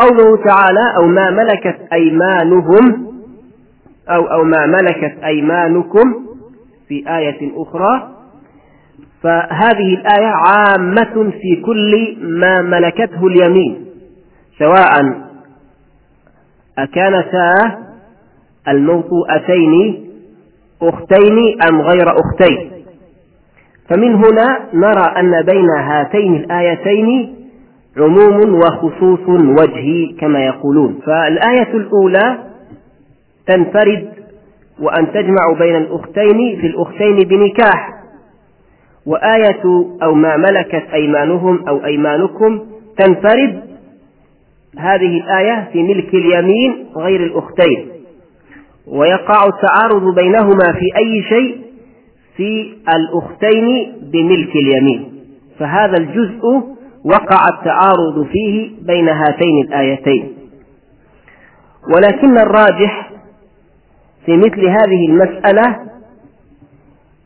قوله تعالى أو ما ملكت أيمانهم أو أو ما ملكت أيمانكم في آية أخرى. فهذه الآية عامة في كل ما ملكته اليمين سواء أكانتا الموطوءتين أختين أم غير أختين. فمن هنا نرى أن بين هاتين الآيتين عموم وخصوص وجهي كما يقولون. فالآية الأولى تنفرد وأن تجمع بين الأختين في الأختين بنكاح. وآية أو ما ملكت أيمانهم أو أيمانكم تنفرد. هذه الآية في ملك اليمين غير الأختين. ويقع التعارض بينهما في أي شيء في الأختين بملك اليمين. فهذا الجزء وقع التعارض فيه بين هاتين الآيتين. ولكن الراجح في مثل هذه المسألة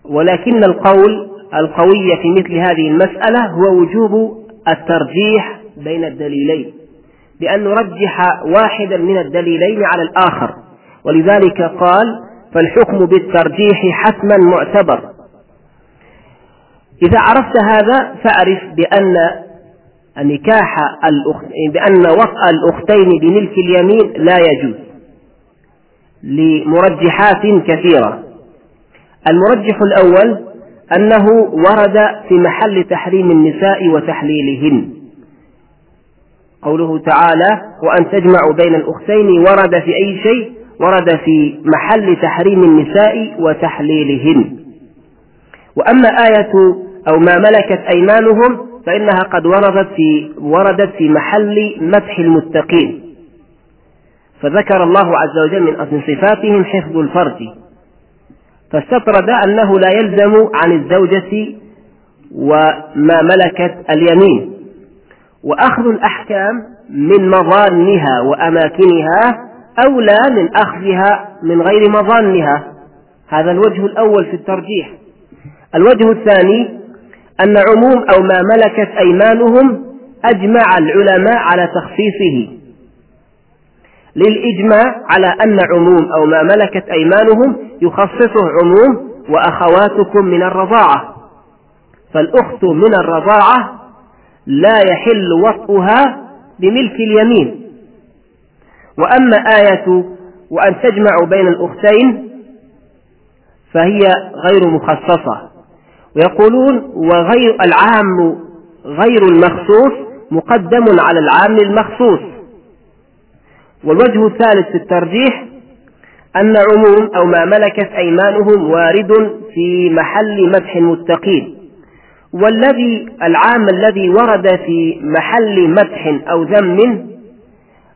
ولكن القول القوي في مثل هذه المسألة هو وجوب الترجيح بين الدليلين. بأن نرجح واحدا من الدليلين على الآخر. ولذلك قال فالحكم بالترجيح حتما معتبر. إذا عرفت هذا فأعرف بأن نكاح الأخت بأن وطأ الأختين بملك اليمين لا يجوز لمرجحات كثيرة. المرجح الأول أنه ورد في محل تحريم النساء وتحليلهن. قوله تعالى وأن تجمعوا بين الأختين ورد في أي شيء؟ ورد في محل تحريم النساء وتحليلهن. وأما آية أو ما ملكت أيمانهم فإنها قد وردت في وردت في محل مدح المتقين. فذكر الله عز وجل من صفاتهم حفظ الفرج. فاستطرد أنه لا يلزم عن الزوجة وما ملكت اليمين. وأخذ الأحكام من مظانها وأماكنها أولى من أخذها من غير مظانها. هذا الوجه الأول في الترجيح. الوجه الثاني أن عموم أو ما ملكت أيمانهم أجمع العلماء على تخصيصه. للإجماع على أن عموم أو ما ملكت أيمانهم يخصصه عموم وأخواتكم من الرضاعة. فالأخت من الرضاعة لا يحل وطئها بملك اليمين. وأما آية وأن تجمعوا بين الأختين فهي غير مخصصة. ويقولون وغير العام غير المخصوص مقدم على العام المخصوص. والوجه الثالث في الترجيح أن عموم أو ما ملكت أيمانهم وارد في محل مدح المتقين والذي العام الذي ورد في محل مدح أو ذم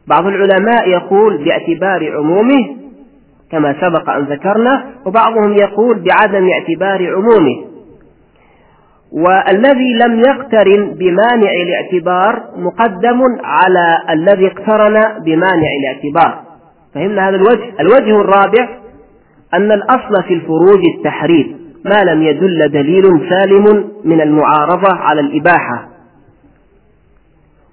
بعض العلماء يقول باعتبار عمومه كما سبق أن ذكرنا وبعضهم يقول بعدم اعتبار عمومه. والذي لم يقترن بمانع الاعتبار مقدم على الذي اقترن بمانع الاعتبار. فهمنا هذا الوجه؟ الوجه الرابع أن الأصل في الفروج التحريم ما لم يدل دليل سالم من المعارضة على الإباحة.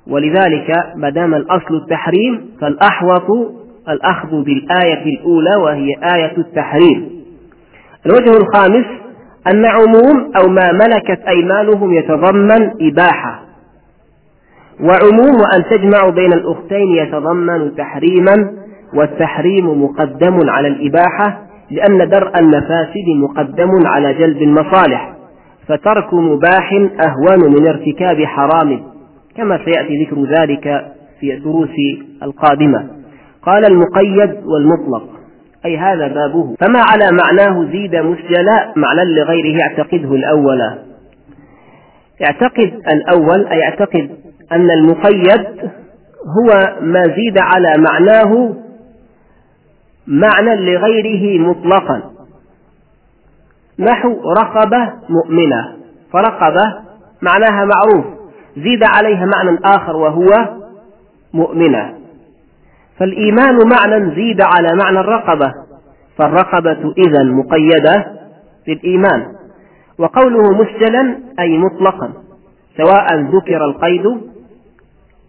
ولذلك ما دام الأصل التحريم فالأحوط الأخذ بالآية الأولى وهي آية التحريم. الوجه الخامس أن عموم أو ما ملكت أيمانهم يتضمن إباحة. وعموم وأن تجمع بين الأختين يتضمن تحريما والتحريم مقدم على الإباحة لأن درء المفاسد مقدم على جلب المصالح فترك مباح أهون من ارتكاب حرام كما سيأتي ذكر ذلك في الدروس القادمة. قال المقيد والمطلق أي هذا بابه. فما على معناه زيد مسجلا معنى لغيره يعتقده الأول. يعتقد الأول أي يعتقد أن المقيد هو ما زيد على معناه معنى لغيره مطلقا. نحو رقبة مؤمنة. فرقبة معناها معروف. زيد عليها معنى آخر وهو مؤمنة. فالإيمان معنى زيد على معنى الرقبة فالرقبة إذا مقيدة بالإيمان وقوله مسجلا أي مطلقا سواء ذكر القيد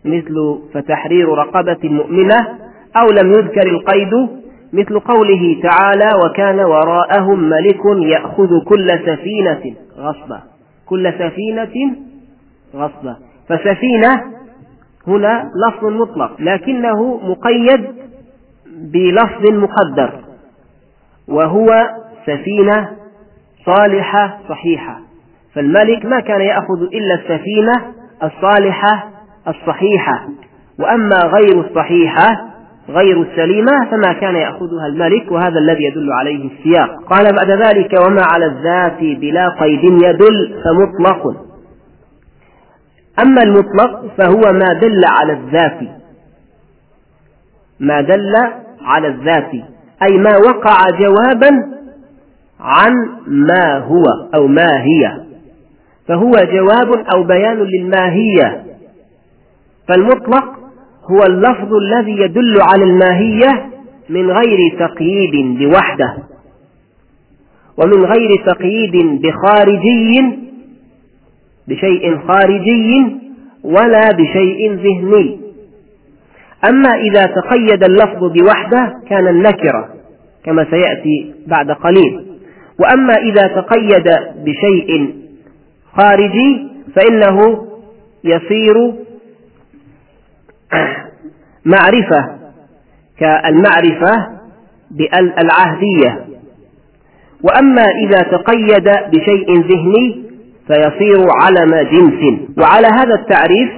مثل فتحرير رقبة مؤمنة أو لم يذكر القيد مثل قوله تعالى وكان وراءهم ملك يأخذ كل سفينة غصبا. كل سفينة غصبا. فسفينة هنا لفظ مطلق لكنه مقيد بلفظ مقدر وهو سفينة صالحة صحيحة. فالملك ما كان يأخذ إلا السفينة الصالحة الصحيحة وأما غير الصحيحة غير السليمة فما كان يأخذها الملك وهذا الذي يدل عليه السياق. قال بعد ذلك وما على الذات بلا قيد يدل فمطلق. أما المطلق فهو ما دل على الذات. ما دل على الذات. أي ما وقع جوابا عن ما هو أو ما هي. فهو جواب أو بيان للماهية. فالمطلق هو اللفظ الذي يدل على الماهية من غير تقييد بوحده ومن غير تقييد بخارجي بشيء خارجي ولا بشيء ذهني. أما إذا تقيد اللفظ بوحده كان النكرة كما سيأتي بعد قليل. وأما إذا تقيد بشيء خارجي فإنه يصير معرفة كالمعرفة بالعهدية وأما إذا تقيد بشيء ذهني فيصير علم جنس. وعلى هذا التعريف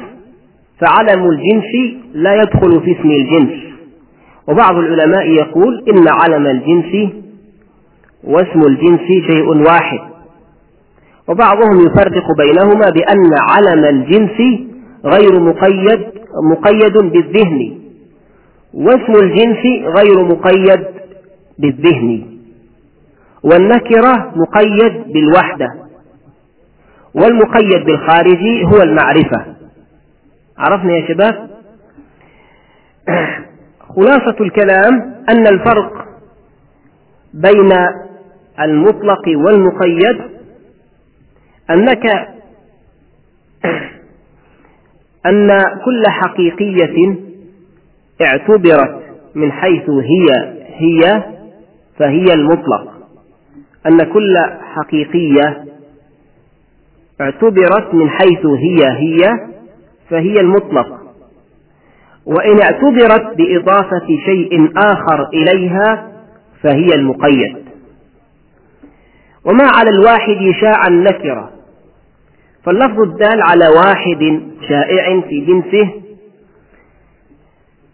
فعلم الجنس لا يدخل في اسم الجنس. وبعض العلماء يقول إن علم الجنس واسم الجنس شيء واحد. وبعضهم يفرق بينهما بأن علم الجنس غير مقيد مقيد بالذهن. واسم الجنس غير مقيد بالذهن. والنكرة مقيد بالوحدة. والمقيد بالخارجي هو المعرفة. عرفنا يا شباب؟ خلاصة الكلام أن الفرق بين المطلق والمقيد أنك أن كل حقيقية اعتبرت من حيث هي هي فهي المطلق. أن كل حقيقية اعتبرت من حيث هي هي فهي المطلق. وإن اعتبرت بإضافة شيء آخر إليها فهي المقيد. وما على الواحد شاع النكرة. فاللفظ الدال على واحد شائع في جنسه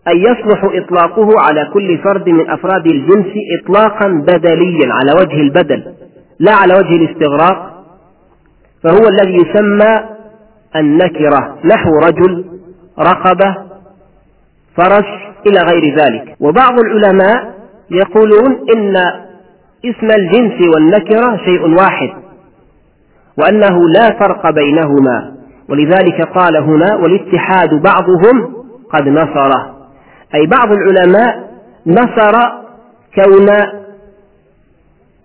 أي يصلح إطلاقه على كل فرد من أفراد الجنس إطلاقا بدليا على وجه البدل لا على وجه الاستغراق فهو الذي يسمى النكرة نحو رجل رقبة فرس إلى غير ذلك. وبعض العلماء يقولون إن اسم الجنس والنكرة شيء واحد وأنه لا فرق بينهما. ولذلك قال هنا والاتحاد بعضهم قد نصره أي بعض العلماء نصر كون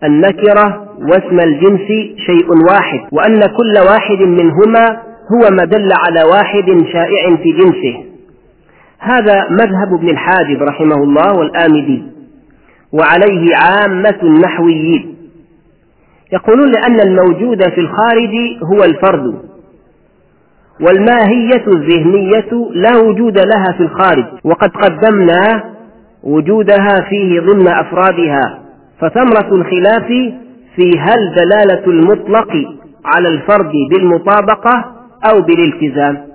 النكرة واسم الجنس شيء واحد وأن كل واحد منهما هو ما دل على واحد شائع في جنسه. هذا مذهب ابن الحاجب رحمه الله والآمدي وعليه عامة النحويين. يقولون لأن الموجود في الخارج هو الفرد والماهية الذهنية لا وجود لها في الخارج وقد قدمنا وجودها فيه ضمن أفرادها. فثمرة الخلاف في هل دلالة المطلق على الفرد بالمطابقة أو بالالتزام.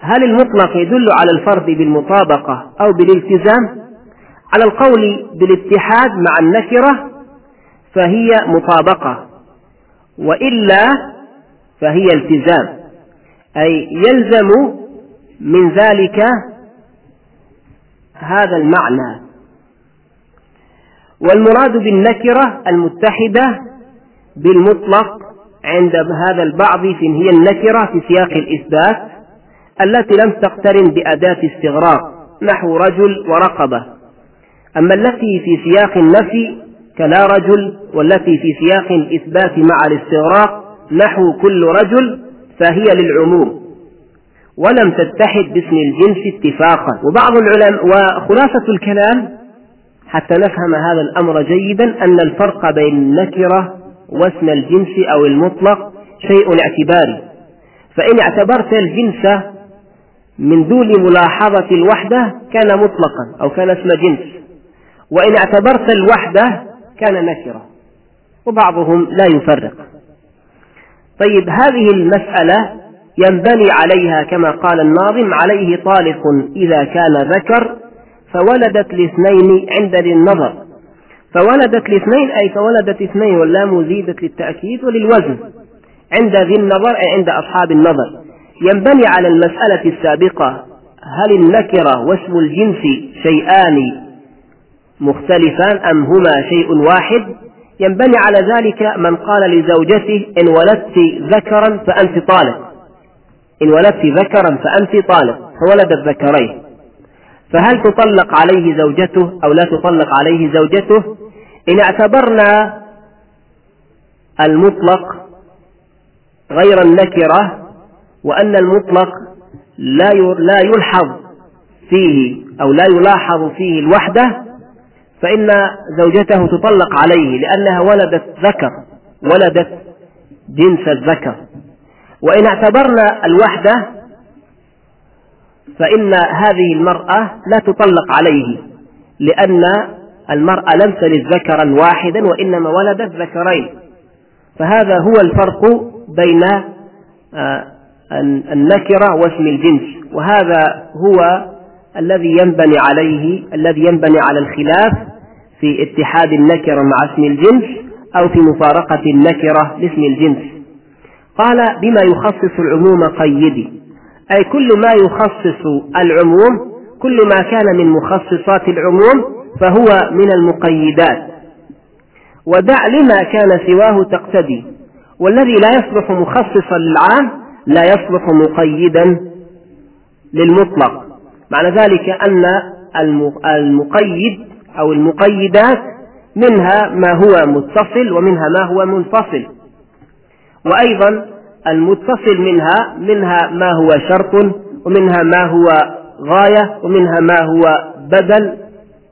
هل المطلق يدل على الفرد بالمطابقة أو بالالتزام؟ على القول بالاتحاد مع النكرة فهي مطابقة وإلا فهي التزام. أي يلزم من ذلك هذا المعنى. والمراد بالنكرة المتحدة بالمطلق عند هذا البعض هي النكرة في سياق الإثبات التي لم تقترن بأداة استغراق نحو رجل ورقبة. أما التي في سياق النفي كلا رجل والتي في سياق الإثبات مع الاستغراق نحو كل رجل فهي للعموم. ولم تتحد باسم الجنس اتفاقا. وبعض العلماء وخلاصة الكلام حتى نفهم هذا الأمر جيدا أن الفرق بين النكرة واسم الجنس أو المطلق شيء اعتباري. فإن اعتبرت الجنس من دون ملاحظة الوحدة كان مطلقا أو كان اسم جنس. وإن اعتبرت الوحدة كان نكرة وبعضهم لا يفرق. طيب هذه المسألة ينبني عليها كما قال الناظم عليه طالق إذا كان ذكر فولدت الاثنين عند ذي النظر. فولدت الاثنين أي فولدت اثنين واللام زيدت للتأكيد وللوزن. عند ذي النظر أي عند أصحاب النظر. ينبني على المسألة السابقة هل النكرة واسم الجنس شيئان مختلفان أم هما شيء واحد؟ ينبني على ذلك من قال لزوجته إن ولدت ذكرا فأنت طالق. إن ولدت ذكرا فأنت طالق. فولدت ذكرين. فهل تطلق عليه زوجته أو لا تطلق عليه زوجته؟ إن اعتبرنا المطلق غير النكرة وأن المطلق لا يلحظ فيه أو لا يلاحظ فيه الوحدة فإن زوجته تطلق عليه لأنها ولدت ذكر ولدت جنس الذكر. وإن اعتبرنا الوحدة فإن هذه المرأة لا تطلق عليه لأن المرأة لم تلد ذكرا واحدا وإنما ولدت ذكرين. فهذا هو الفرق بين آه، النكرة واسم الجنس وهذا هو الذي ينبني عليه الذي ينبني على الخلاف في اتحاد النكرة مع اسم الجنس أو في مفارقة النكرة لاسم الجنس. قال بما يخصص العموم قيدي. أي كل ما يخصص العموم كل ما كان من مخصصات العموم فهو من المقيدات. ودع لما كان سواه تقتدي. والذي لا يصلح مخصصا للعام لا يصلح مقيدا للمطلق. معنى ذلك أن المقيد أو المقيدات منها ما هو متصل ومنها ما هو منفصل. وأيضا المتصل منها منها ما هو شرط ومنها ما هو غاية ومنها ما هو بدل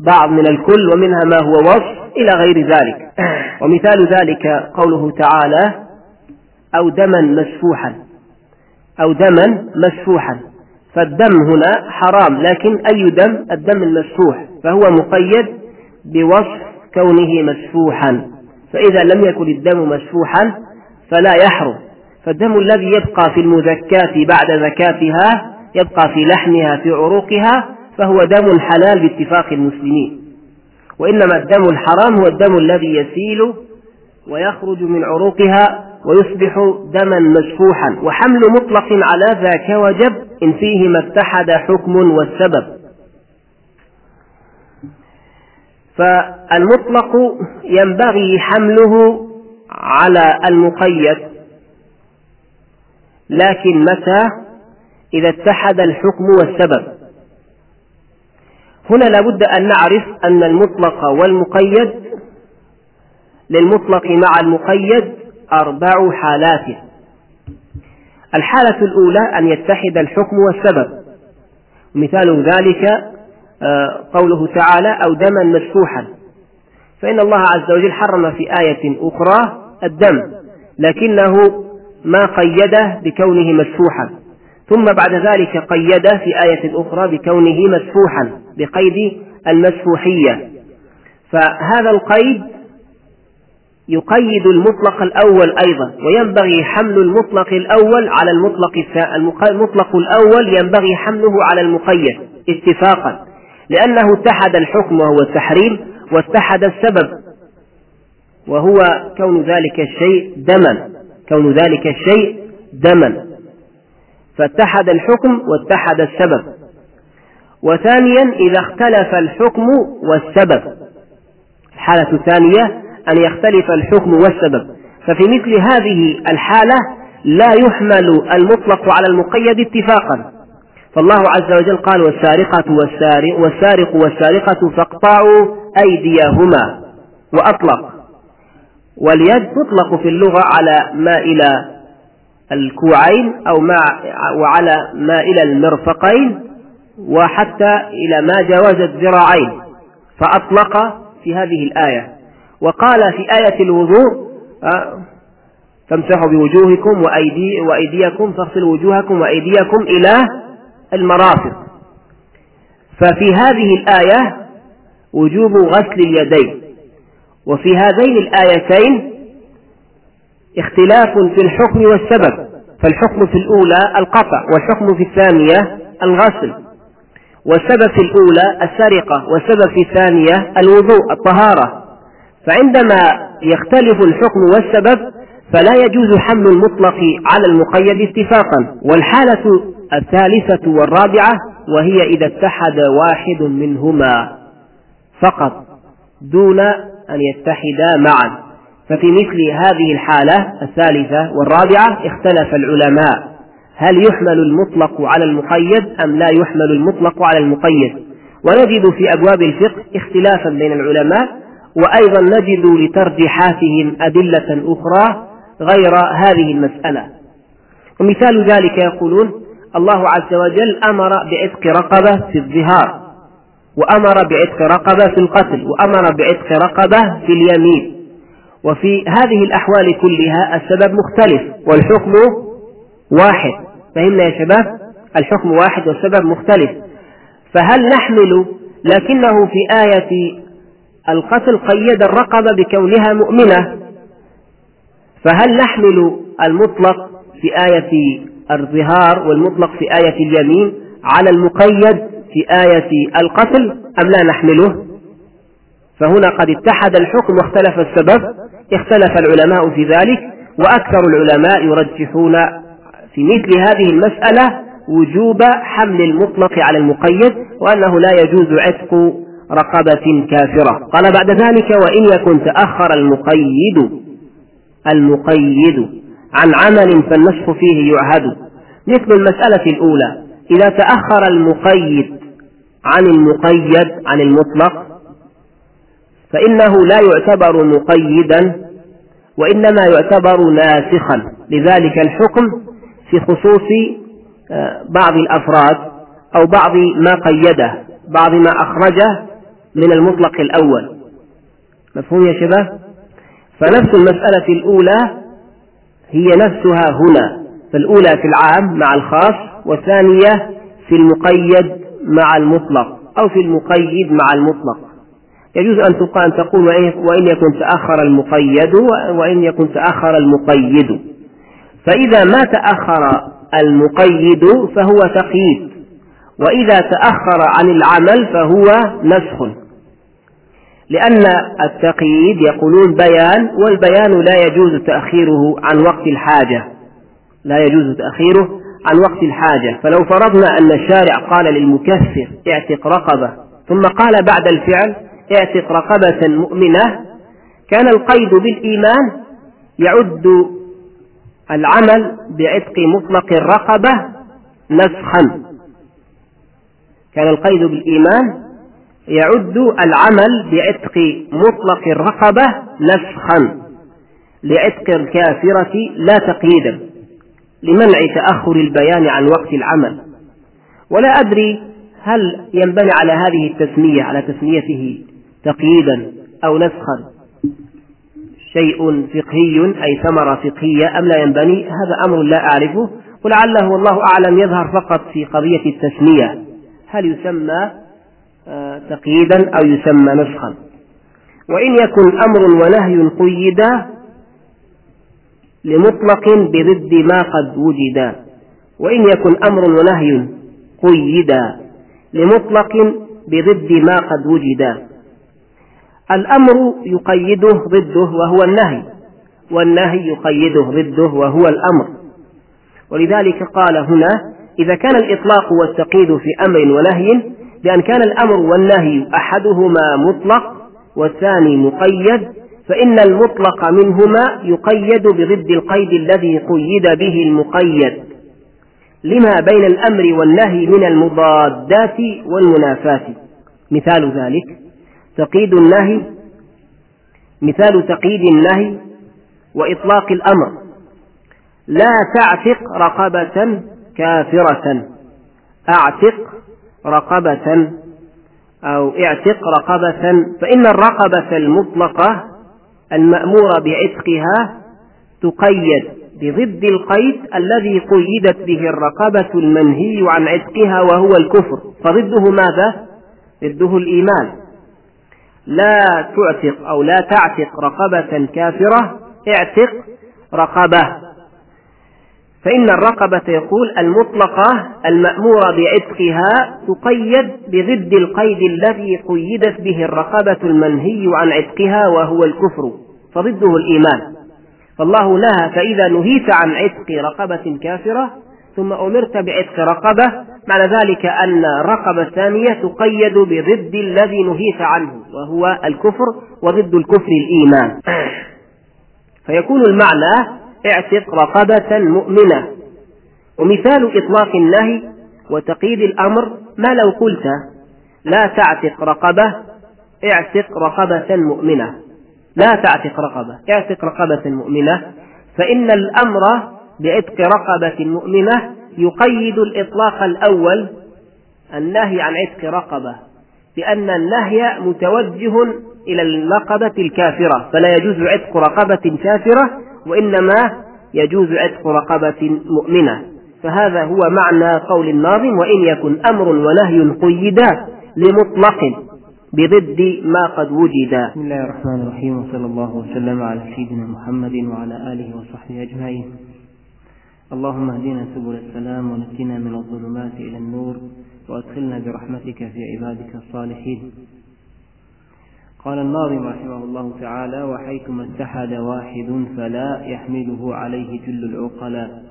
بعض من الكل ومنها ما هو وصف إلى غير ذلك. ومثال ذلك قوله تعالى أو دما مسفوحا. أو دما مسفوحا. فالدم هنا حرام لكن أي دم؟ الدم المسفوح. فهو مقيد بوصف كونه مسفوحا. فإذا لم يكن الدم مسفوحا فلا يحرم. فالدم الذي يبقى في المزكاة بعد زكاتها يبقى في لحمها في عروقها فهو دم حلال باتفاق المسلمين. وإنما الدم الحرام هو الدم الذي يسيل ويخرج من عروقها ويصبح دما مسفوحا وحمل مطلق على ذاك وجب إن فيه ما اتحد حكم والسبب. فالمطلق ينبغي حمله على المقيد. لكن متى؟ إذا اتحد الحكم والسبب. هنا لابد أن نعرف أن المطلق والمقيد للمطلق مع المقيد أربع حالات. الحالة الأولى أن يتحد الحكم والسبب. مثال ذلك آه، قوله تعالى أو دما مسفوحا. فإن الله عز وجل حرم في آية أخرى الدم لكنه ما قيده بكونه مسفوحا. ثم بعد ذلك قيد في آية أخرى بكونه مسفوحا بقيد المسفوحية. فهذا القيد يقيد المطلق الأول أيضا وينبغي حمل المطلق الأول على المطلق المطلق الأول ينبغي حمله على المقيد اتفاقا لأنه اتحد الحكم وهو التحريم واتحد السبب وهو كون ذلك الشيء دما. كون ذلك الشيء دما. فاتحد الحكم واتحد السبب. وثانيا إذا اختلف الحكم والسبب. الحالة الثانية أن يختلف الحكم والسبب. ففي مثل هذه الحالة لا يحمل المطلق على المقيد اتفاقا. فالله عز وجل قال والسارقة والسارق, والسارق والسارقة فاقطعوا أيديهما وأطلق واليد تطلق في اللغة على ما إلى الكوعين أو ما وعلى ما إلى المرفقين وحتى إلى ما جاوز الذراعين فأطلق في هذه الآية. وقال في آية الوضوء آه، فامسحوا بوجوهكم وأيدي وأيديكم فاغسلوا وجوهكم وأيديكم إلى المرافق. ففي هذه الآية وجوب غسل اليدين. وفي هذين الآيتين اختلاف في الحكم والسبب فالحكم في الأولى القطع والحكم في الثانية الغسل. والسبب في الأولى السرقة والسبب في الثانية الوضوء الطهارة. فعندما يختلف الحكم والسبب فلا يجوز حمل المطلق على المقيد اتفاقا. والحالة الثالثة والرابعة وهي إذا اتحد واحد منهما فقط دون أن يتحدا معا. ففي مثل هذه الحالة الثالثة والرابعة اختلف العلماء. هل يحمل المطلق على المقيد أم لا يحمل المطلق على المقيد؟ ونجد في أبواب الفقه اختلافا بين العلماء وأيضا نجد لترجيحاتهم أدلة أخرى غير هذه المسألة. ومثال ذلك يقولون الله عز وجل أمر بعتق رقبة في الظهار وأمر بعتق رقبة في القتل وأمر بعتق رقبة في اليمين. وفي هذه الأحوال كلها السبب مختلف والحكم واحد. فهمنا يا شباب؟ الحكم واحد والسبب مختلف. فهل نحمل لكنه في آية القتل قيد الرقبة بكونها مؤمنة؟ فهل نحمل المطلق في آية الظهار والمطلق في آية اليمين على المقيد؟ في آية القتل أم لا نحمله؟ فهنا قد اتحد الحكم واختلف السبب اختلف العلماء في ذلك وأكثر العلماء يرجحون في مثل هذه المسألة وجوب حمل المطلق على المقيد وأنه لا يجوز عتق رقبة كافرة. قال بعد ذلك وإن يكن تأخر المقيد المقيد عن عمل فالنسخ فيه يعهد. مثل المسألة الأولى إذا تأخر المقيد عن المقيد عن المطلق فإنه لا يعتبر مقيدا وإنما يعتبر ناسخا. لذلك الحكم في خصوص آه، بعض الأفراد أو بعض ما قيده بعض ما أخرجه من المطلق الأول. مفهوم يا شباب؟ فنفس المسألة الأولى هي نفسها هنا فالأولى في العام مع الخاص والثانية في المقيد. مع المطلق أو في المقيد مع المطلق. يجوز أن تقول وإن يكن تأخر المقيد وإن يكن تأخر المقيد. فإذا ما تأخر المقيد فهو تقييد وإذا تأخر عن العمل فهو نسخ. لأن التقييد يقولون بيان والبيان لا يجوز تأخيره عن وقت الحاجة. لا يجوز تأخيره عن وقت الحاجة. فلو فرضنا أن الشارع قال للمكفر اعتق رقبة ثم قال بعد الفعل اعتق رقبة مؤمنة كان القيد بالإيمان يعد العمل بعتق مطلق الرقبة نسخا. كان القيد بالإيمان يعد العمل بعتق مطلق الرقبة نسخا. لعتق الكافرة لا تقييدا. لمنع تأخر البيان عن وقت العمل. ولا أدري هل ينبني على هذه التسمية على تسميته تقييدا أو نسخا شيء فقهي أي ثمرة فقهية أم لا ينبني؟ هذا أمر لا أعرفه ولعله والله أعلم يظهر فقط في قضية التسمية. هل يسمى تقييدا أو يسمى نسخا؟ وإن يكن أمر ونهي قيدا لمطلق بضد ما قد وجدا وإن يكن أمر ونهي قيدا لمطلق بضد ما قد وجدا الأمر يقيده ضده وهو النهي والنهي يقيده ضده وهو الأمر. ولذلك قال هنا إذا كان الإطلاق والتقييد في أمر ونهي بأن كان الأمر والنهي أحدهما مطلق والثاني مقيد فإن المطلق منهما يقيد بضد القيد الذي قيد به المقيد. لما بين الأمر والنهي من المضادات والمنافات. مثال ذلك تقييد النهي مثال تقييد النهي وإطلاق الأمر. لا تعتق رقبة كافرة. أعتق رقبة أو اعتق رقبة. فإن الرقبة المطلقة المأمورة بعتقها تقيد بضد القيد الذي قيدت به الرقبة المنهي عن عتقها وهو الكفر. فضده ماذا؟ ضده الإيمان. لا تعتق أو لا تعتق رقبة كافرة اعتق رقبة. فإن الرقبة يقول المطلقة المأمورة بعتقها تقيد بضد القيد الذي قيدت به الرقبة المنهي عن عتقها وهو الكفر فضده الإيمان. فالله لها فإذا نهيت عن عتق رقبة كافرة ثم أمرت بعتق رقبة معنى ذلك أن الرقبة الثانية تقيد بضد الذي نهيت عنه وهو الكفر وضد الكفر الإيمان. فيكون المعنى اعتق رقبة مؤمنة. ومثال إطلاق النهي وتقييد الأمر ما لو قلت لا تعتق رقبة اعتق رقبة مؤمنة. لا تعتق رقبة اعتق رقبة مؤمنة. فإن الأمر بعتق رقبة مؤمنة يقيد الإطلاق الأول النهي عن عتق رقبة لأن النهي متوجه إلى الرقبة الكافرة. فلا يجوز عتق رقبة كافرة وإنما يجوز عتق رقبة مؤمنة. فهذا هو معنى قول الناظم وإن يكن أمر ونهي قيدا لمطلق بضد ما قد وجد. بسم الله الرحمن الرحيم وصلى الله وسلم على سيدنا محمد وعلى آله وصحبه أجمعين. اللهم اهدنا سبل السلام ونجنا من الظلمات إلى النور وأدخلنا برحمتك في عبادك الصالحين. قال الناظم رحمه الله تعالى وحيثما اتحد واحد فلا يحمله عليه جل العقلاء.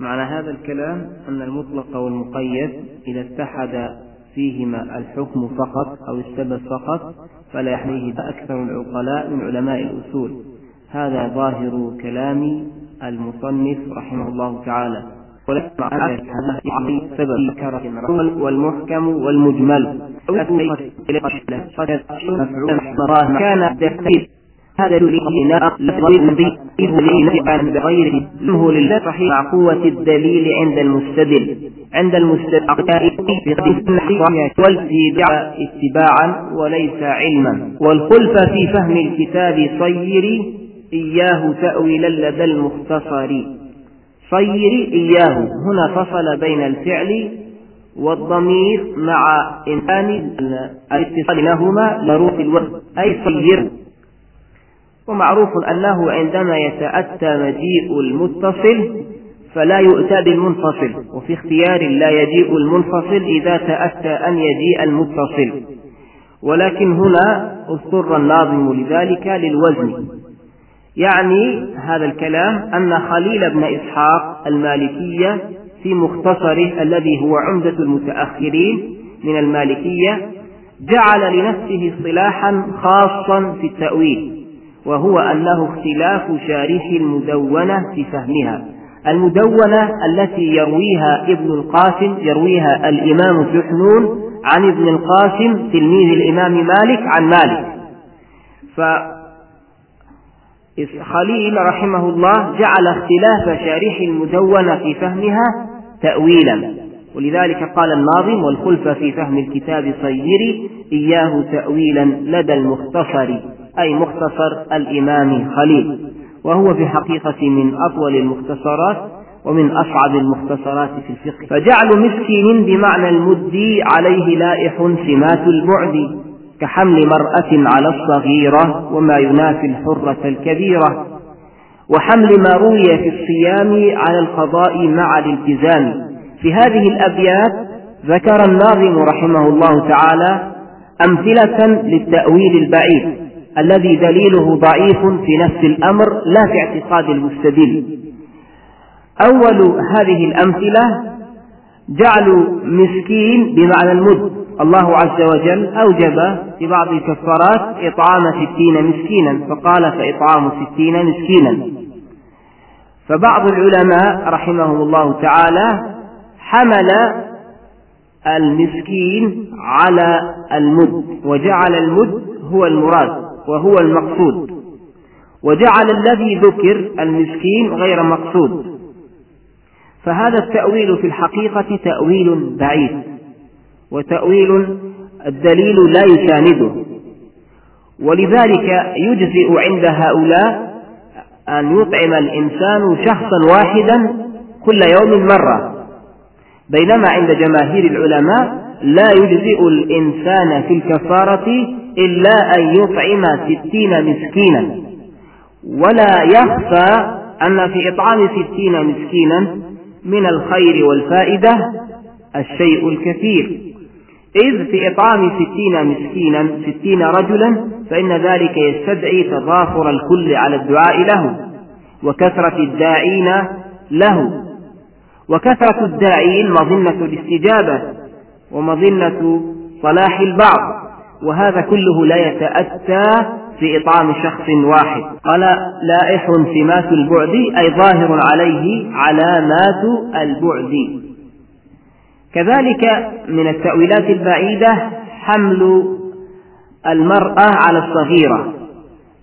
معنى هذا الكلام أن المطلق والمقيد إذا اتحد فيهما الحكم فقط أو السبب فقط فلا يحميه أكثر العقلاء من علماء الأصول. هذا ظاهر كلام المصنف رحمه الله تعالى. سبب والمحكم والمجمل. كان تفسير هذا الذي بغير منه للفتح مع قوة الدليل عند المستدل. عند المستدل. والاتباع اتباعا وليس علما. والخلف في فهم الكتاب صيري. إياه تأويلا لدى المختصر. صيري إياه. هنا فصل بين الفعل والضمير مع إمكان الاتصال لهما لروح الوقت أي صير. ومعروف أنه عندما يتأتى مجيء المتصل فلا يؤتى بالمنفصل وفي اختيار لا يجيء المنفصل إذا تأتى أن يجيء المتصل. ولكن هنا اضطر الناظم لذلك للوزن. يعني هذا الكلام أن خليل بن إسحاق المالكية في مختصره الذي هو عمدة المتأخرين من المالكية جعل لنفسه اصطلاحا خاصا في التأويل وهو أنه اختلاف شارح المدونة في فهمها. المدونة التي يرويها ابن القاسم يرويها الإمام سحنون عن ابن القاسم تلميذ الإمام مالك عن مالك. ف خليل رحمه الله جعل اختلاف شارح المدونة في فهمها تأويلا. ولذلك قال الناظم والخلف في فهم الكتاب صيري إياه تأويلا لدى المختصر أي مختصر الإمام خليل. وهو في حقيقة من أطول المختصرات ومن أصعب المختصرات في الفقه. فجعل مسكين بمعنى المدي عليه لائح سمات البعد كحمل مرأة على الصغيرة وما ينافي الحرة الكبيرة. وحمل ما روي في الصيام على القضاء مع الالتزام. في هذه الأبيات ذكر الناظم رحمه الله تعالى أمثلة للتأويل البعيد الذي دليله ضعيف في نفس الأمر لا في اعتقاد المستدل. أول هذه الأمثلة جعل مسكين بمعنى المد. الله عز وجل أوجب في بعض الكفارات إطعام ستين مسكينا فقال فإطعام ستين مسكينا. فبعض العلماء رحمهم الله تعالى حمل المسكين على المد وجعل المد هو المراد وهو المقصود. وجعل الذي ذكر المسكين غير مقصود. فهذا التأويل في الحقيقة تأويل بعيد وتأويل الدليل لا يسانده. ولذلك يجزئ عند هؤلاء أن يطعم الإنسان شخصا واحدا كل يوم مرة. بينما عند جماهير العلماء لا يجزئ الإنسان في الكفارة إلا أن يطعم ستين مسكينا. ولا يخفى أن في إطعام ستين مسكينا من الخير والفائدة الشيء الكثير. إذ في إطعام ستين مسكينا ستين رجلا فإن ذلك يستدعي تضافر الكل على الدعاء له وكثرة الداعين له. وكثرة الداعين مظنة الاستجابة ومظنة صلاح البعض وهذا كله لا يتأتى في إطعام شخص واحد. قال لائح سمات البعد أي ظاهر عليه علامات البعد. كذلك من التأويلات البعيدة حمل المرأة على الصغيرة.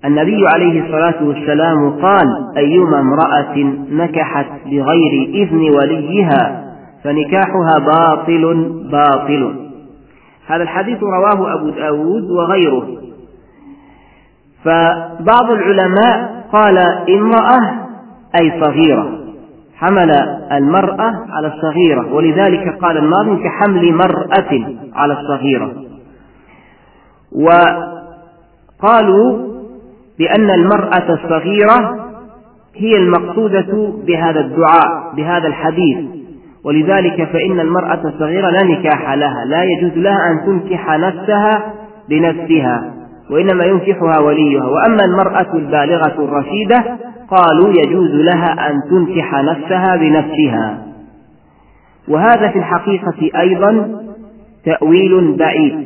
النبي عليه الصلاة والسلام قال أيما امرأة نكحت بغير إذن وليها فنكاحها باطل باطل. هذا الحديث رواه أبو داود وغيره. فبعض العلماء قال امرأة أي صغيرة حمل المرأة على الصغيرة ولذلك قال الناظم كحمل مرأة على الصغيرة. وقالوا بأن المرأة الصغيرة هي المقصودة بهذا الدعاء بهذا الحديث. ولذلك فإن المرأة الصغيرة لا نكاح لها لا يجوز لها أن تنكح نفسها بنفسها وإنما ينكحها وليها. وأما المرأة البالغة الرشيدة قالوا يجوز لها أن تنكح نفسها بنفسها. وهذا في الحقيقة أيضا تأويل بعيد.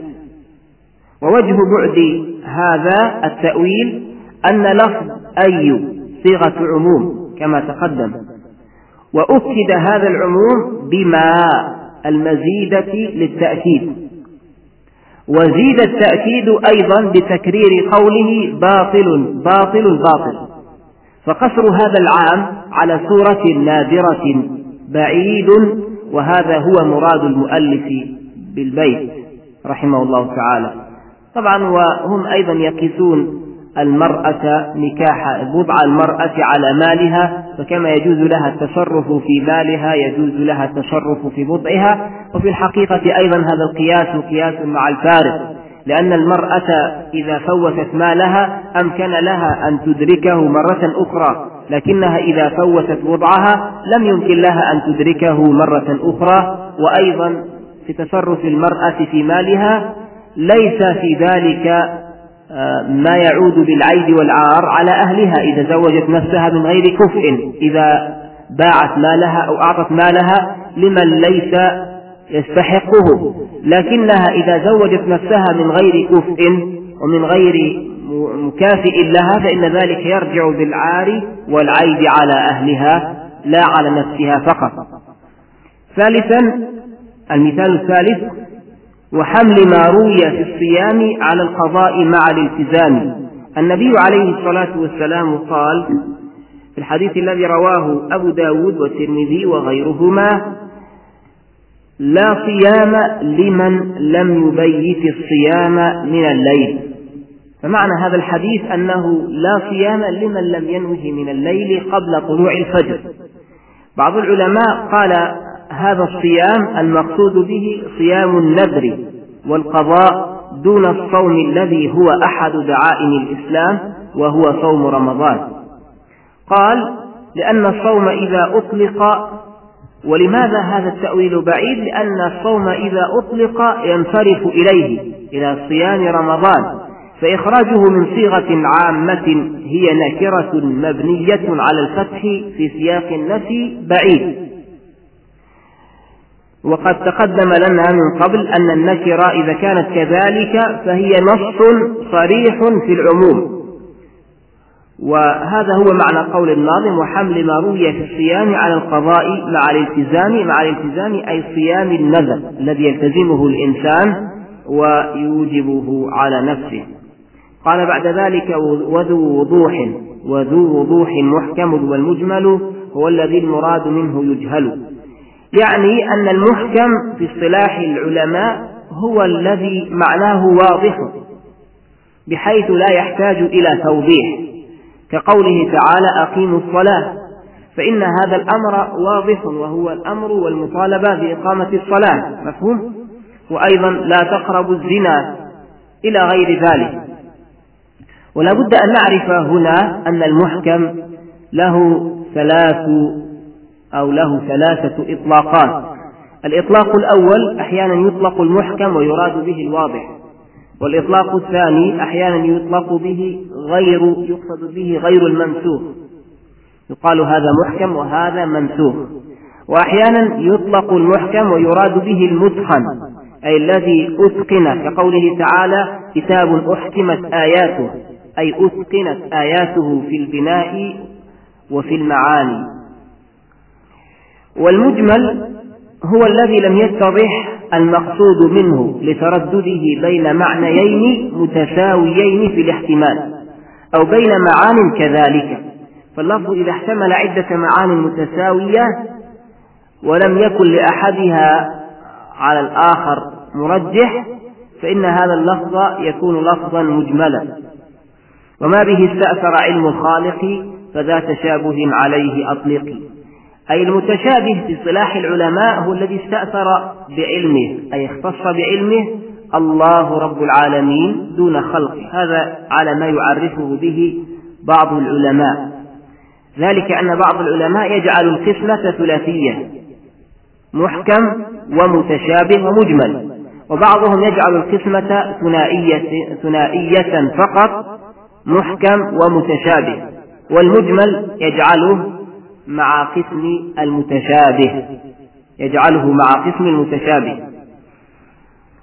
ووجه بعد هذا التأويل أن لفظ أي صيغة عموم كما تقدم. وأكد هذا العموم بما المزيدة للتأكيد. وزيد التأكيد أيضا بتكرير قوله باطل باطل باطل. فقصر هذا العام على صورة نادرة بعيد وهذا هو مراد المؤلف بالبيت رحمه الله تعالى. طبعا وهم أيضا يقيسون المرأة نكاح وضع المرأة على مالها فكما يجوز لها التصرف في مالها يجوز لها التصرف في بضعها وفي الحقيقة أيضا هذا القياس قياس مع الفارق لأن المرأة إذا فوتت مالها أمكن لها أن تدركه مرة أخرى لكنها إذا فوتت وضعها لم يمكن لها أن تدركه مرة أخرى وأيضا في تصرف المرأة في مالها ليس في ذلك ما يعود بالعيب والعار على أهلها إذا زوجت نفسها من غير كفء. إذا باعت مالها أو أعطت مالها لمن ليس يستحقه. لكنها إذا زوجت نفسها من غير كفء ومن غير مكافئ لها فإن ذلك يرجع بالعار والعيب على أهلها لا على نفسها فقط. ثالثا المثال الثالث وحمل ما روي في الصيام على القضاء مع الالتزام. النبي عليه الصلاة والسلام قال في الحديث الذي رواه أبو داود والترمذي وغيرهما لا صيام لمن لم يبيت الصيام من الليل. فمعنى هذا الحديث أنه لا صيام لمن لم ينوه من الليل قبل طلوع الفجر. بعض العلماء قال هذا الصيام المقصود به صيام النذر والقضاء دون الصوم الذي هو أحد دعائم الإسلام وهو صوم رمضان قال لأن الصوم إذا أطلق ولماذا هذا التأويل بعيد؟ لأن الصوم إذا أطلق ينصرف إليه إلى صيام رمضان فإخراجه من صيغة عامة هي نكرة مبنية على الفتح في سياق النفي بعيد وقد تقدم لنا من قبل أن النكرة إذا كانت كذلك فهي نص صريح في العموم. وهذا هو معنى قول الناظم وحمل ما روي في الصيام على القضاء مع الالتزام مع الالتزام أي صيام النذر الذي يلتزمه الإنسان ويوجبه على نفسه. قال بعد ذلك وذو وضوح وذو وضوح محكم والمجمل هو الذي المراد منه يجهل. يعني أن المحكم في اصطلاح العلماء هو الذي معناه واضح بحيث لا يحتاج إلى توضيح. كقوله تعالى أقيموا الصلاة فإن هذا الأمر واضح وهو الأمر والمطالبة بإقامة الصلاة. مفهوم؟ وأيضا لا تقربوا الزنا إلى غير ذلك. ولا بد أن نعرف هنا أن المحكم له ثلاث أو له ثلاثة إطلاقات. الإطلاق الأول أحيانا يطلق المحكم ويراد به الواضح. والإطلاق الثاني أحيانا يطلق به غير يقصد به غير المنسوخ. يقال هذا محكم وهذا منسوخ. وأحيانا يطلق المحكم ويراد به المتقن أي الذي أتقن كقوله تعالى كتاب أحكمت آياته أي أتقنت آياته في البناء وفي المعاني. والمجمل هو الذي لم يتضح المقصود منه لتردده بين معنيين متساويين في الاحتمال أو بين معان كذلك. فاللفظ إذا احتمل عدة معان متساوية ولم يكن لأحدها على الآخر مرجح فإن هذا اللفظ يكون لفظا مجملا. وما به استأثر علم الخالق فذا تشابه عليه أطلق أي المتشابه في اصطلاح العلماء هو الذي استأثر بعلمه أي اختص بعلمه الله رب العالمين دون خلقه. هذا على ما يعرفه به بعض العلماء. ذلك أن بعض العلماء يجعل القسمة ثلاثية محكم ومتشابه ومجمل وبعضهم يجعل القسمة ثنائية, ثنائية فقط محكم ومتشابه والمجمل يجعله مع قسم المتشابه يجعله مع قسم المتشابه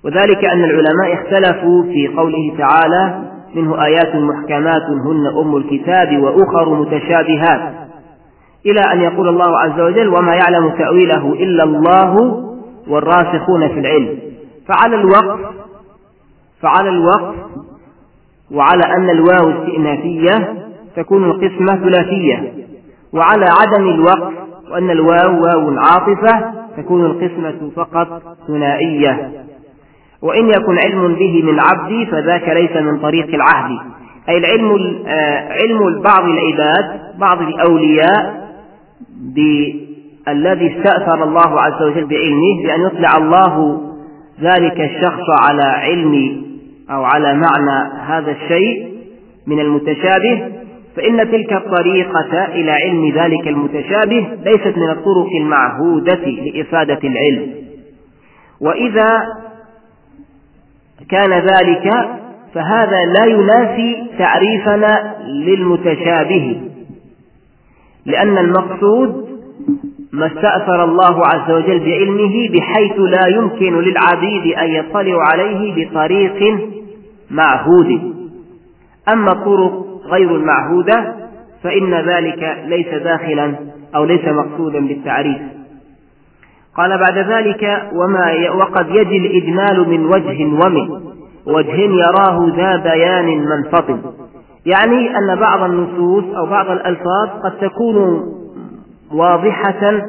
وذلك أن العلماء اختلفوا في قوله تعالى منه آيات محكمات هن أم الكتاب وأخر متشابهات. إلى أن يقول الله عز وجل وما يعلم تأويله إلا الله والراسخون في العلم. فعلى الوقف فعلى الوقف وعلى أن الواو استئنافية تكون القسمة ثلاثية. وعلى عدم الوقف وأن الواو واو عاطفة تكون القسمة فقط ثنائية. وإن يكن علم به من عبدي فذاك ليس من طريق العهد. أي العلم آه، علم بعض العباد بعض الأولياء بالذي استأثر الله عز وجل بعلمه بأن يطلع الله ذلك الشخص على علم أو على معنى هذا الشيء من المتشابه. فإن تلك الطريقة إلى علم ذلك المتشابه ليست من الطرق المعهودة لإفادة العلم. وإذا كان ذلك فهذا لا ينافي تعريفنا للمتشابه لأن المقصود ما استأثر الله عز وجل بعلمه بحيث لا يمكن للعبيد أن يطلعوا عليه بطريق معهود. أما الطرق غير المعهودة فإن ذلك ليس داخلا أو ليس مقصودا بالتعريف. قال بعد ذلك وما وقد يجي الإجمال من وجه ومن وجه يراه ذا بيان منفطم يعني أن بعض النصوص أو بعض الألفاظ قد تكون واضحة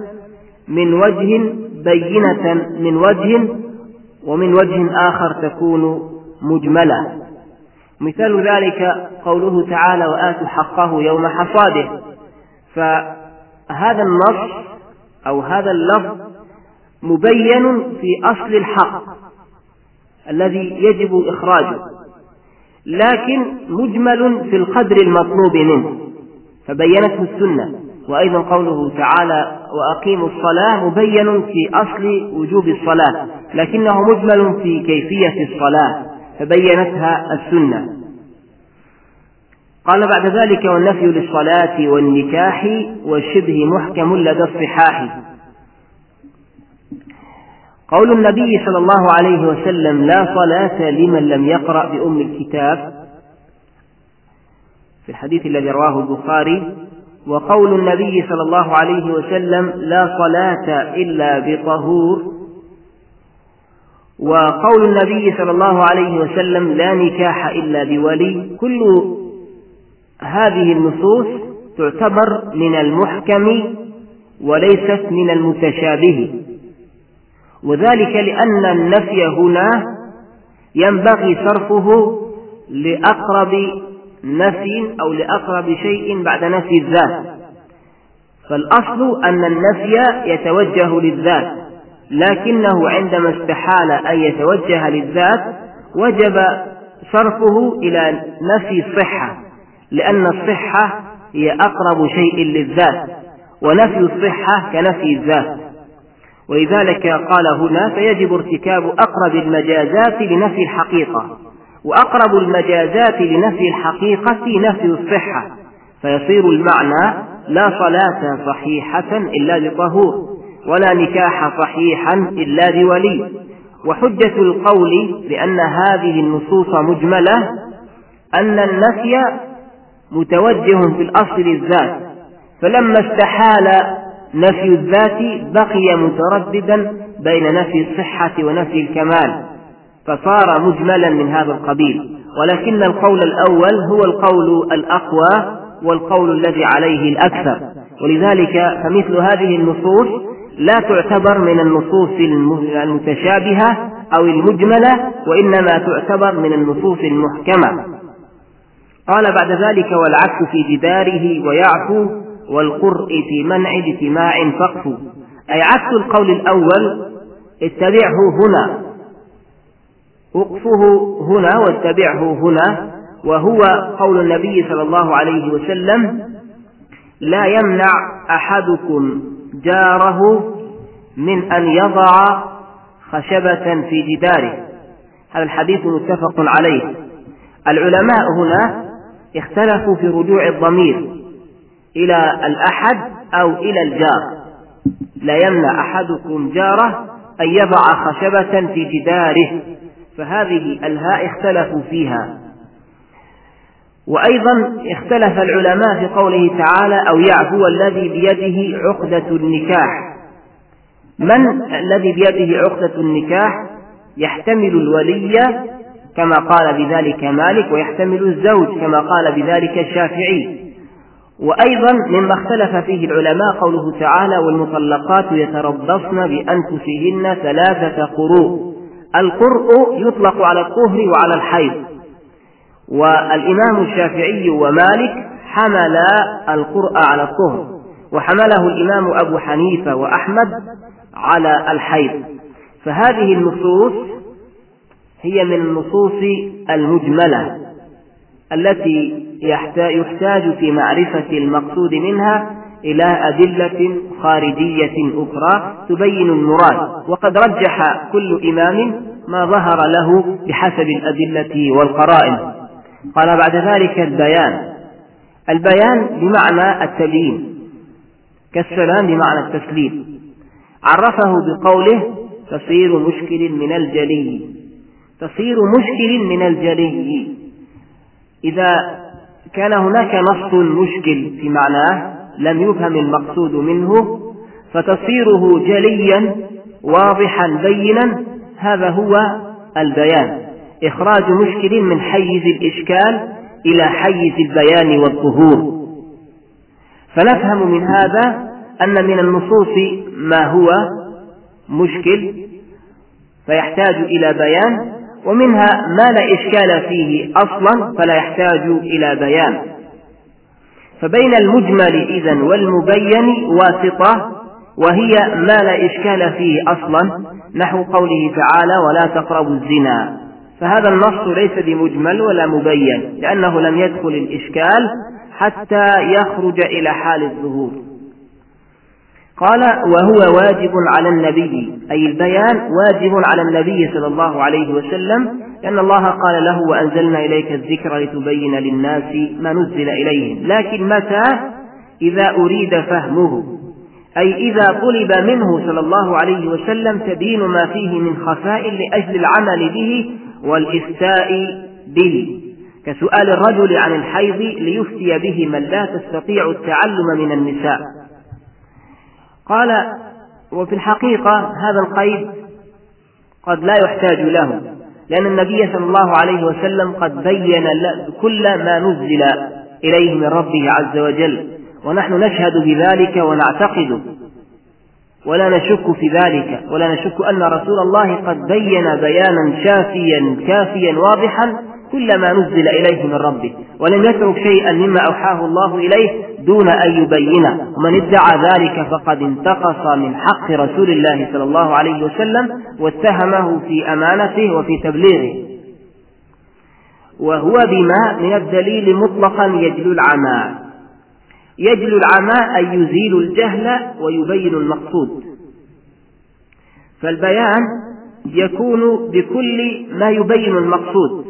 من وجه بينة من وجه ومن وجه آخر تكون مجملة. مثال ذلك قوله تعالى وآتوا حقه يوم حصاده. فهذا النص أو هذا اللفظ مبين في أصل الحق الذي يجب إخراجه لكن مجمل في القدر المطلوب منه فبينته السنة. وأيضا قوله تعالى وأقيموا الصلاة مبين في أصل وجوب الصلاة لكنه مجمل في كيفية الصلاة. فبينتها السنة. قال بعد ذلك والنفي للصلاة والنكاح والشبه محكم لدى الصحاح. قول النبي صلى الله عليه وسلم لا صلاة لمن لم يقرأ بأم الكتاب. في الحديث الذي رواه البخاري وقول النبي صلى الله عليه وسلم لا صلاة إلا بطهور. وقول النبي صلى الله عليه وسلم لا نكاح إلا بولي. كل هذه النصوص تعتبر من المحكم وليست من المتشابه. وذلك لأن النفي هنا ينبغي صرفه لأقرب نفي أو لأقرب شيء بعد نفي الذات. فالأصل أن النفي يتوجه للذات. لكنه عندما استحال أن يتوجه للذات وجب صرفه إلى نفي الصحة لأن الصحة هي أقرب شيء للذات ونفي الصحة كنفي الذات. ولذلك قال هنا فيجب ارتكاب أقرب المجازات لنفي الحقيقة وأقرب المجازات لنفي الحقيقة نفي الصحة فيصير المعنى لا صلاة صحيحة إلا بطهور ولا نكاح صحيحا إلا بولي. وحجة القول بأن هذه النصوص مجملة أن النفي متوجه في الأصل للذات فلما استحال نفي الذات بقي مترددا بين نفي الصحة ونفي الكمال فصار مجملا من هذا القبيل. ولكن القول الأول هو القول الأقوى والقول الذي عليه الأكثر. ولذلك فمثل هذه النصوص لا تعتبر من النصوص المتشابهة أو المجملة وإنما تعتبر من النصوص المحكمة. قال بعد ذلك والعكس في جداره ويعفو والقرء في منع اجتماع فقف. أي عكس القول الأول اتبعه هنا وقفه هنا واتبعه هنا. وهو قول النبي صلى الله عليه وسلم لا يمنع أحدكم جاره من أن يضع خشبة في جداره. هذا الحديث متفق عليه. العلماء هنا اختلفوا في رجوع الضمير إلى الأحد أو إلى الجار. لا يمنع أحدكم جاره أن يضع خشبة في جداره. فهذه ألهاء اختلفوا فيها. وأيضا اختلف العلماء في قوله تعالى أو يعفو الذي بيده عقدة النكاح. من الذي بيده عقدة النكاح؟ يحتمل الولي كما قال بذلك مالك ويحتمل الزوج كما قال بذلك الشافعي. وأيضا مما اختلف فيه العلماء قوله تعالى والمطلقات يتربصن بأنفسهن ثلاثة قروء. القرء يطلق على الطهر وعلى الحيض. والإمام الشافعي ومالك حملا القرء على الطهر وحمله الإمام أبو حنيفة وأحمد على الحيض. فهذه النصوص هي من النصوص المجملة التي يحتاج في معرفة المقصود منها إلى أدلة خارجية أخرى تبين المراد. وقد رجح كل إمام ما ظهر له بحسب الأدلة والقرائن. قال بعد ذلك البيان. البيان بمعنى التبيين. كالسلام بمعنى التسليم. عرفه بقوله تصير مشكل من الجلي. تصير مشكل من الجلي. إذا كان هناك نص مشكل في معناه لم يفهم المقصود منه فتصيره جليا واضحا بينا هذا هو البيان. إخراج مشكل من حيز الإشكال إلى حيز البيان والظهور. فنفهم من هذا أن من النصوص ما هو مشكل فيحتاج إلى بيان ومنها ما لا إشكال فيه أصلا فلا يحتاج إلى بيان. فبين المجمل إذا والمبين واسطة وهي ما لا إشكال فيه أصلا نحو قوله تعالى ولا تقربوا الزنا فهذا النص ليس بمجمل ولا مبين لأنه لم يدخل الإشكال حتى يخرج إلى حال الظهور. قال وهو واجب على النبي أي البيان واجب على النبي صلى الله عليه وسلم لأن الله قال له وأنزلنا إليك الذكر لتبين للناس ما نزل إليهم. لكن متى؟ إذا أريد فهمه. أي إذا طلب منه صلى الله عليه وسلم تبيين ما فيه من خفاء لأجل العمل به والإفتاء به كسؤال الرجل عن الحيض ليفتي به من لا تستطيع التعلم من النساء. قال وفي الحقيقة هذا القيد قد لا يحتاج له لأن النبي صلى الله عليه وسلم قد بين كل ما نزل إليه من ربه عز وجل ونحن نشهد بذلك ونعتقد ولا نشك في ذلك ولا نشك أن رسول الله قد بين بيانا شافيا كافيا واضحا كل ما نزل إليه من ربه. ولم يترك شيئا مما أوحاه الله إليه دون أن يبينه. ومن ادعى ذلك فقد انتقص من حق رسول الله صلى الله عليه وسلم واتهمه في أمانته وفي تبليغه. وهو بما من الدليل مطلقا يجلو العمى. يجلو العمى أي يزيل الجهل ويبين المقصود. فالبيان يكون بكل ما يبين المقصود.